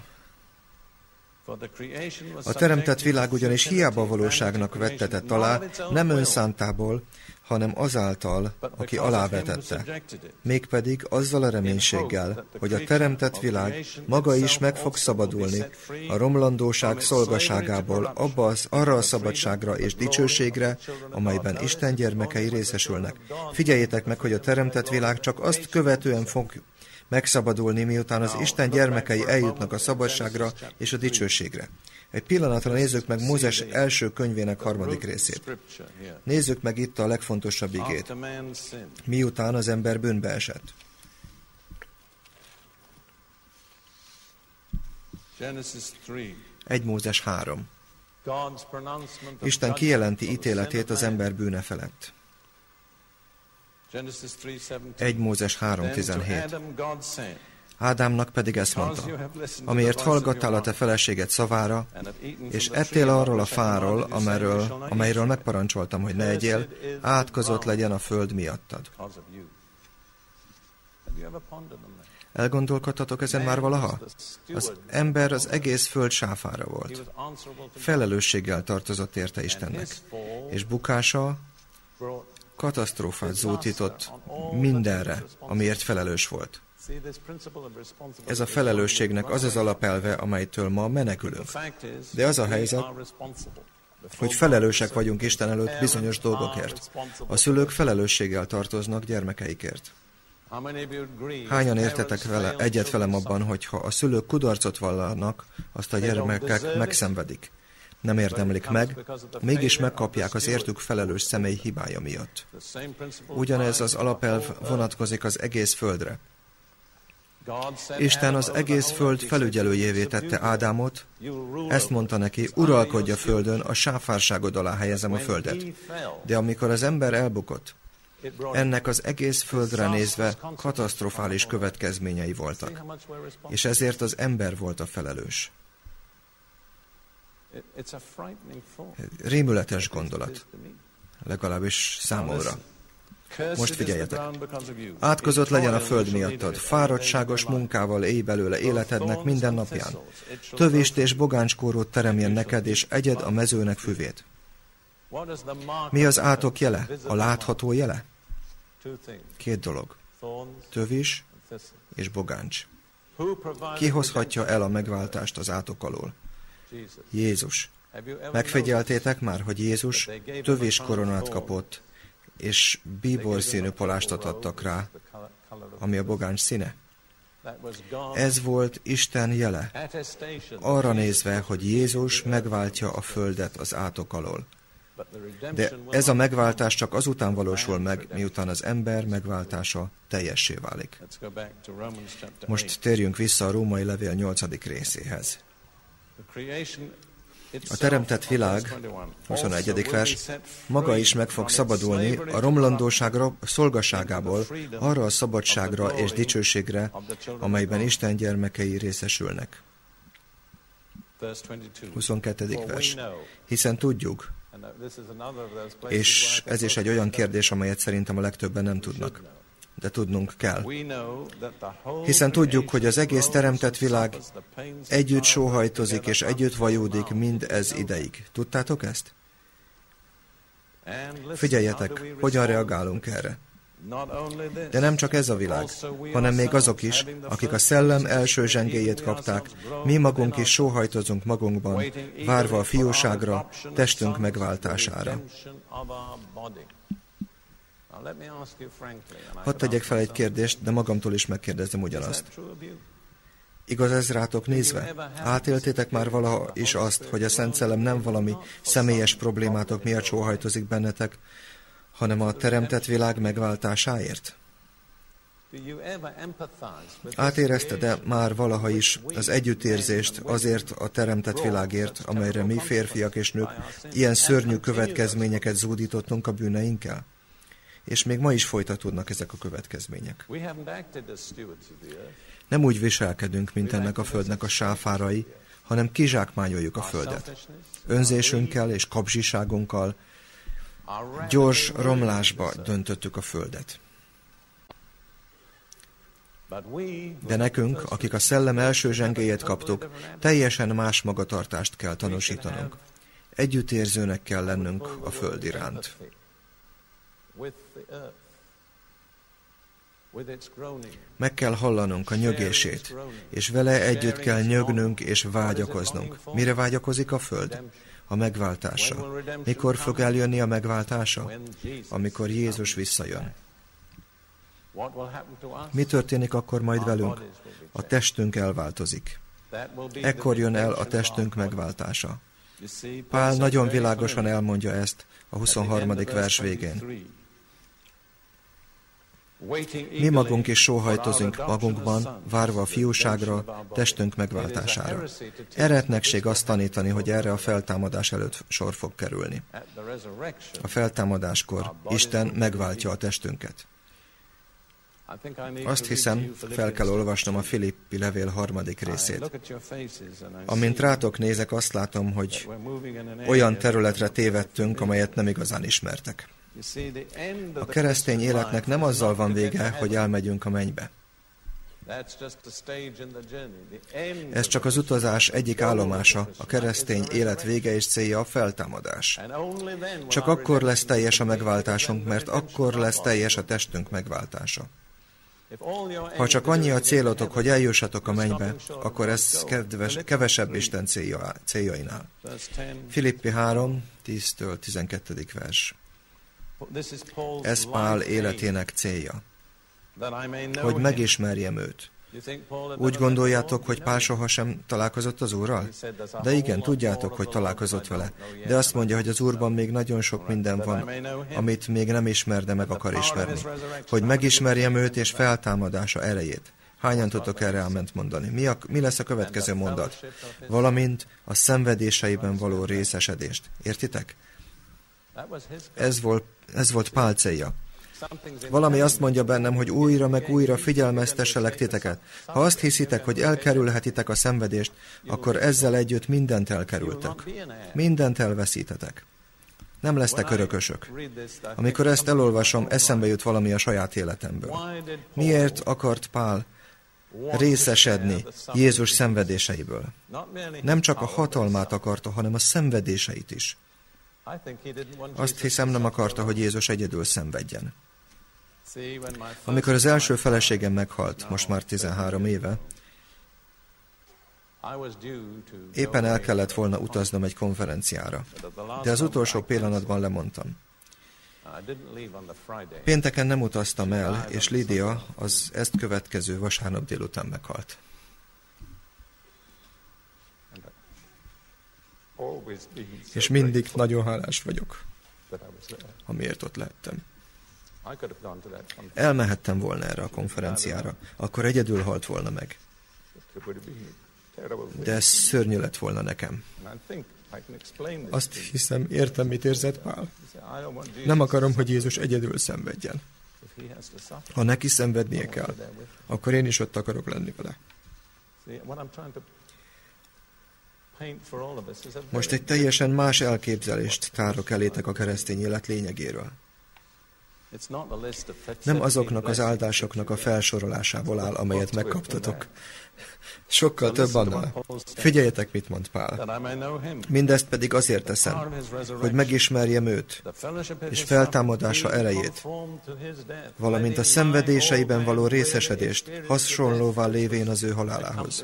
A teremtett világ ugyanis hiába valóságnak vettetett alá, nem önszántából, hanem azáltal, aki alávetette. Mégpedig azzal a reménységgel, hogy a teremtett világ maga is meg fog szabadulni a romlandóság szolgaságából abba az, arra a szabadságra és dicsőségre, amelyben Isten gyermekei részesülnek. Figyeljétek meg, hogy a teremtett világ csak azt követően fog megszabadulni, miután az Isten gyermekei eljutnak a szabadságra és a dicsőségre. Egy pillanatra nézzük meg Mózes első könyvének harmadik részét. Nézzük meg itt a legfontosabb igét. Miután az ember bűnbe esett. Egy Mózes 3. Isten kijelenti ítéletét az ember bűne felett. 1 Mózes 3.17 Ádámnak pedig ezt mondta, amiért hallgattál a te feleséget szavára, és ettél arról a fáról, amelyről, amelyről megparancsoltam, hogy ne egyél, átkozott legyen a föld miattad. Elgondolkodhatok ezen már valaha? Az ember az egész föld sáfára volt. Felelősséggel tartozott érte Istennek, és bukása katasztrófát zútított mindenre, amiért felelős volt. Ez a felelősségnek az az alapelve, amelytől ma menekülünk. De az a helyzet, hogy felelősek vagyunk Isten előtt bizonyos dolgokért. A szülők felelősséggel tartoznak gyermekeikért. Hányan értetek vele, egyet velem abban, hogy ha a szülők kudarcot vallanak, azt a gyermekek megszenvedik nem érdemlik meg, mégis megkapják az értük felelős személy hibája miatt. Ugyanez az alapelv vonatkozik az egész földre. Isten az egész föld felügyelőjévé tette Ádámot, ezt mondta neki, uralkodj a földön, a sáfárságod alá helyezem a földet. De amikor az ember elbukott, ennek az egész földre nézve katasztrofális következményei voltak, és ezért az ember volt a felelős. Rémületes gondolat, legalábbis számomra. Most figyeljetek! Átkozott legyen a föld miattad, fáradtságos munkával élj belőle életednek minden napján. Tövést és bogánckórót teremjen neked, és egyed a mezőnek füvét. Mi az átok jele? A látható jele? Két dolog. Tövis és bogáncs. Ki hozhatja el a megváltást az átok alól? Jézus. Megfigyeltétek már, hogy Jézus tövés koronát kapott, és bíbor színű palástot adtak rá, ami a bogáncs színe? Ez volt Isten jele, arra nézve, hogy Jézus megváltja a földet az átok alól. De ez a megváltás csak azután valósul meg, miután az ember megváltása teljessé válik. Most térjünk vissza a római levél 8. részéhez. A teremtett világ, 21. vers, maga is meg fog szabadulni a romlandóságra szolgaságából arra a szabadságra és dicsőségre, amelyben Isten gyermekei részesülnek. 22. vers. Hiszen tudjuk, és ez is egy olyan kérdés, amelyet szerintem a legtöbben nem tudnak de tudnunk kell. Hiszen tudjuk, hogy az egész teremtett világ együtt sóhajtozik és együtt vajódik mind ez ideig. Tudtátok ezt? Figyeljetek, hogyan reagálunk erre. De nem csak ez a világ, hanem még azok is, akik a szellem első zsengéjét kapták, mi magunk is sóhajtozunk magunkban, várva a fiúságra, testünk megváltására. Hadd tegyek fel egy kérdést, de magamtól is megkérdezem ugyanazt. Igaz ez rátok nézve? Átéltétek már valaha is azt, hogy a Szent Szellem nem valami személyes problémátok miatt sóhajtozik bennetek, hanem a teremtett világ megváltásáért? Átérezted-e már valaha is az együttérzést azért a teremtett világért, amelyre mi férfiak és nők ilyen szörnyű következményeket zúdítottunk a bűneinkkel? És még ma is folytatódnak ezek a következmények. Nem úgy viselkedünk, mint ennek a földnek a sáfárai, hanem kizsákmányoljuk a földet. Önzésünkkel és kapzsiságunkkal gyors romlásba döntöttük a földet. De nekünk, akik a szellem első zsengéjét kaptuk, teljesen más magatartást kell tanúsítanunk. Együttérzőnek kell lennünk a föld iránt. Meg kell hallanunk a nyögését, és vele együtt kell nyögnünk és vágyakoznunk. Mire vágyakozik a Föld? A megváltása. Mikor fog eljönni a megváltása? Amikor Jézus visszajön. Mi történik akkor majd velünk? A testünk elváltozik. Ekkor jön el a testünk megváltása. Pál nagyon világosan elmondja ezt a 23. vers végén. Mi magunk is sóhajtozunk magunkban, várva a fiúságra, testünk megváltására. Eretnekség azt tanítani, hogy erre a feltámadás előtt sor fog kerülni. A feltámadáskor Isten megváltja a testünket. Azt hiszem, fel kell olvasnom a Filippi levél harmadik részét. Amint rátok nézek, azt látom, hogy olyan területre tévedtünk, amelyet nem igazán ismertek. A keresztény életnek nem azzal van vége, hogy elmegyünk a mennybe. Ez csak az utazás egyik állomása, a keresztény élet vége és célja a feltámadás. Csak akkor lesz teljes a megváltásunk, mert akkor lesz teljes a testünk megváltása. Ha csak annyi a célotok, hogy eljussatok a mennybe, akkor ez kedves, kevesebb Isten célja, céljainál. Filippi 3, 10-től 12. vers. Ez Pál életének célja, hogy megismerjem őt. Úgy gondoljátok, hogy Pál sohasem találkozott az Úrral? De igen, tudjátok, hogy találkozott vele. De azt mondja, hogy az Úrban még nagyon sok minden van, amit még nem ismer, de meg akar ismerni. Hogy megismerjem őt és feltámadása erejét. Hányan tudtok erre elment mondani? Mi, a, mi lesz a következő mondat? Valamint a szenvedéseiben való részesedést. Értitek? Ez volt, ez volt Pál célja. Valami azt mondja bennem, hogy újra meg újra figyelmeztesselek titeket. Ha azt hiszitek, hogy elkerülhetitek a szenvedést, akkor ezzel együtt mindent elkerültek. Mindent elveszítetek. Nem lesztek örökösök. Amikor ezt elolvasom, eszembe jut valami a saját életemből. Miért akart Pál részesedni Jézus szenvedéseiből? Nem csak a hatalmát akarta, hanem a szenvedéseit is. Azt hiszem nem akarta, hogy Jézus egyedül szenvedjen. Amikor az első feleségem meghalt, most már 13 éve, éppen el kellett volna utaznom egy konferenciára, de az utolsó pillanatban lemondtam. Pénteken nem utaztam el, és Lídia az ezt következő vasárnap délután meghalt. És mindig nagyon hálás vagyok, amiért ott lehettem. Elmehettem volna erre a konferenciára, akkor egyedül halt volna meg. De ez szörnyű lett volna nekem. Azt hiszem, értem, mit érzett Pál. Nem akarom, hogy Jézus egyedül szenvedjen. Ha neki szenvednie kell, akkor én is ott akarok lenni vele. Most egy teljesen más elképzelést tárok elétek a keresztény élet lényegéről. Nem azoknak az áldásoknak a felsorolásából áll, amelyet megkaptatok. Sokkal több annál. Figyeljetek, mit mond Pál. Mindezt pedig azért teszem, hogy megismerjem őt, és feltámadása erejét, valamint a szenvedéseiben való részesedést, hasonlóvá lévén az ő halálához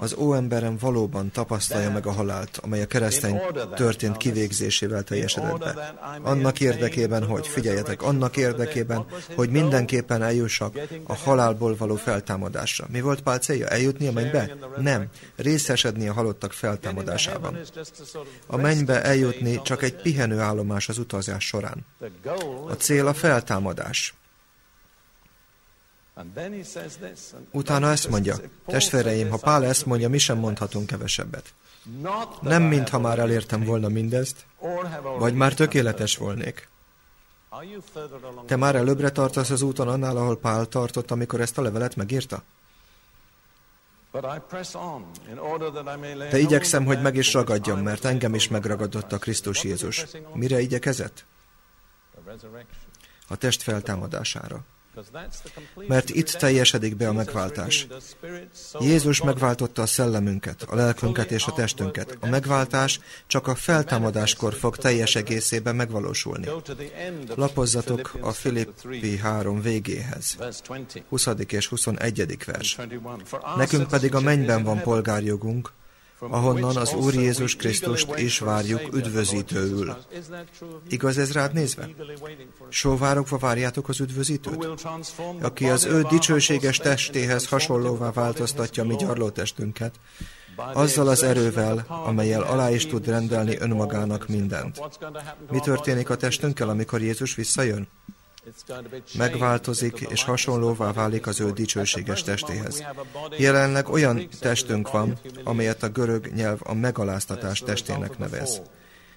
az óemberen valóban tapasztalja meg a halált, amely a keresztény történt kivégzésével teljesedett be. Annak érdekében, hogy, figyeljetek, annak érdekében, hogy mindenképpen eljussak a halálból való feltámadásra. Mi volt Pál célja? Eljutni a mennybe? Nem. Részesedni a halottak feltámadásában. A mennybe eljutni csak egy pihenőállomás az utazás során. A cél a feltámadás. Utána ezt mondja, testvéreim, ha Pál ezt mondja, mi sem mondhatunk kevesebbet. Nem mintha már elértem volna mindezt, vagy már tökéletes volnék. Te már előbbre tartasz az úton annál, ahol Pál tartott, amikor ezt a levelet megírta? De igyekszem, hogy meg is ragadjam, mert engem is megragadott a Krisztus Jézus. Mire igyekezett? A test feltámadására mert itt teljesedik be a megváltás. Jézus megváltotta a szellemünket, a lelkünket és a testünket. A megváltás csak a feltámadáskor fog teljes egészében megvalósulni. Lapozzatok a Filippi 3 végéhez. 20. és 21. vers. Nekünk pedig a mennyben van polgárjogunk, ahonnan az Úr Jézus Krisztust is várjuk üdvözítőül. Igaz ez rád nézve? Sóvárokva várjátok az üdvözítőt? Aki az ő dicsőséges testéhez hasonlóvá változtatja mi gyarlótestünket, azzal az erővel, amelyel alá is tud rendelni önmagának mindent. Mi történik a testünkkel, amikor Jézus visszajön? Megváltozik és hasonlóvá válik az ő dicsőséges testéhez. Jelenleg olyan testünk van, amelyet a görög nyelv a megaláztatás testének nevez.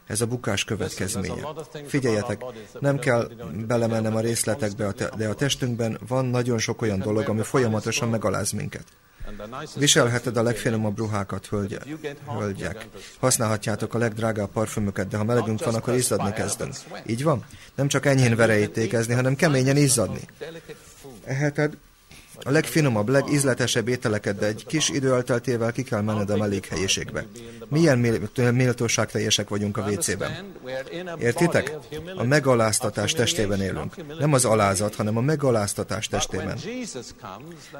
Ez a bukás következménye. Figyeljetek, nem kell belemennem a részletekbe, de a testünkben van nagyon sok olyan dolog, ami folyamatosan megaláz minket. Viselheted a legfinomabb ruhákat, hölgye, hölgyek. Használhatjátok a legdrágább parfümöket, de ha melegünk van, akkor izzadni kezdünk. Így van? Nem csak enyhén verejtékezni, hanem keményen izzadni. Eheted a legfinomabb, legízletesebb ételeket, de egy kis idő elteltével ki kell menned a mellékhelyiségbe. Milyen méltóságteljesek vagyunk a WC-ben. Értitek? A megaláztatás testében élünk. Nem az alázat, hanem a megaláztatás testében.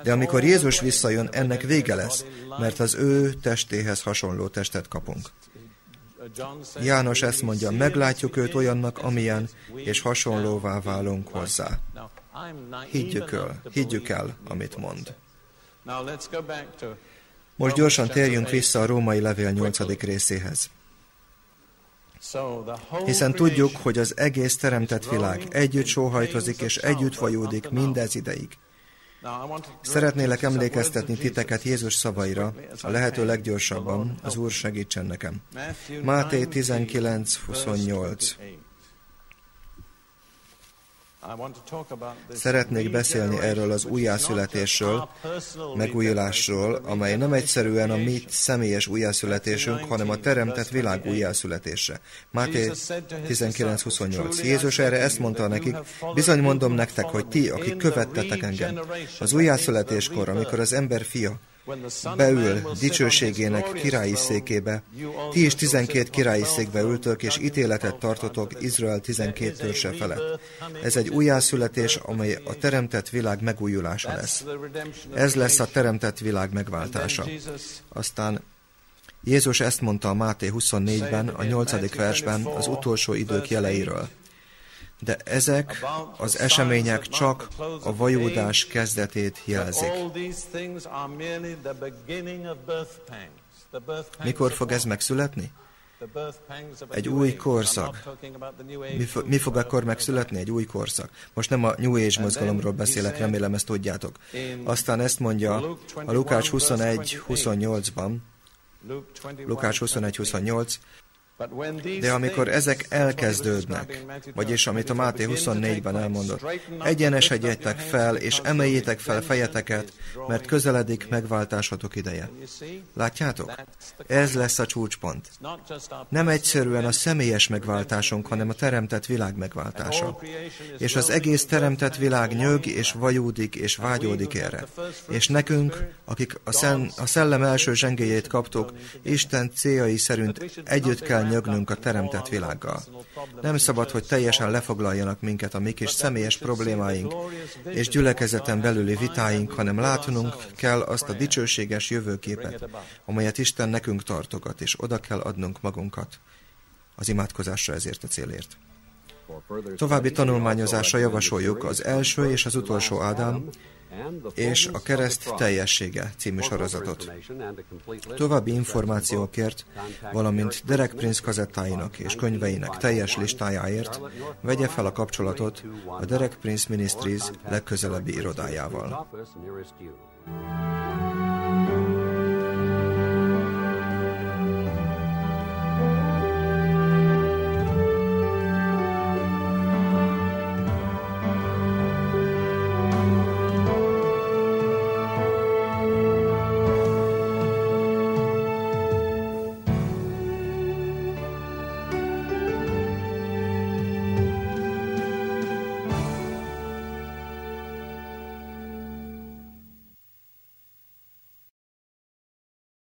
De amikor Jézus visszajön, ennek vége lesz, mert az ő testéhez hasonló testet kapunk. János ezt mondja, meglátjuk őt olyannak, amilyen, és hasonlóvá válunk hozzá. Higgyük el, higgyük el, amit mond. Most gyorsan térjünk vissza a római levél 8. részéhez. Hiszen tudjuk, hogy az egész teremtett világ együtt sóhajtozik és együtt vajódik mindez ideig. Szeretnélek emlékeztetni titeket Jézus szavaira, a lehető leggyorsabban, az Úr segítsen nekem. Máté 19.28 Szeretnék beszélni erről az újjászületésről, megújulásról, amely nem egyszerűen a mi személyes újjászületésünk, hanem a teremtett világ újjászületése. Máté 19.28. Jézus erre ezt mondta nekik, bizony mondom nektek, hogy ti, akik követtetek engem, az újjászületéskor, amikor az ember fia beül dicsőségének királyi székébe. Ti is tizenkét királyi székbe ültök, és ítéletet tartotok Izrael tizenkét törzse felett. Ez egy újjászületés, amely a teremtett világ megújulása lesz. Ez lesz a teremtett világ megváltása. Aztán Jézus ezt mondta a Máté 24-ben, a 8. versben az utolsó idők jeleiről. De ezek az események csak a vajúdás kezdetét jelzik. Mikor fog ez megszületni? Egy új korszak. Mi, mi fog akkor megszületni? Egy új korszak. Most nem a New Age mozgalomról beszélek, remélem ezt tudjátok. Aztán ezt mondja a Lukács 21-28-ban, Lukács 21-28, de amikor ezek elkezdődnek, vagyis amit a Máté 24-ben elmondott, egyenesedjetek fel, és emeljétek fel fejeteket, mert közeledik megváltásatok ideje. Látjátok? Ez lesz a csúcspont. Nem egyszerűen a személyes megváltásunk, hanem a teremtett világ megváltása. És az egész teremtett világ nyög és vajúdik és vágyódik erre. És nekünk, akik a szellem első zsengéjét kaptuk, Isten céljai szerint együtt kell nyögnünk a teremtett világgal. Nem szabad, hogy teljesen lefoglaljanak minket a mi kis személyes problémáink és gyülekezeten belüli vitáink, hanem látnunk kell azt a dicsőséges jövőképet, amelyet Isten nekünk tartogat, és oda kell adnunk magunkat az imádkozásra ezért a célért. További tanulmányozásra javasoljuk az első és az utolsó Ádám, és a kereszt teljessége című sorozatot. További információkért, valamint Derek Prince kazettáinak és könyveinek teljes listájáért vegye fel a kapcsolatot a Derek Prince Ministries legközelebbi irodájával.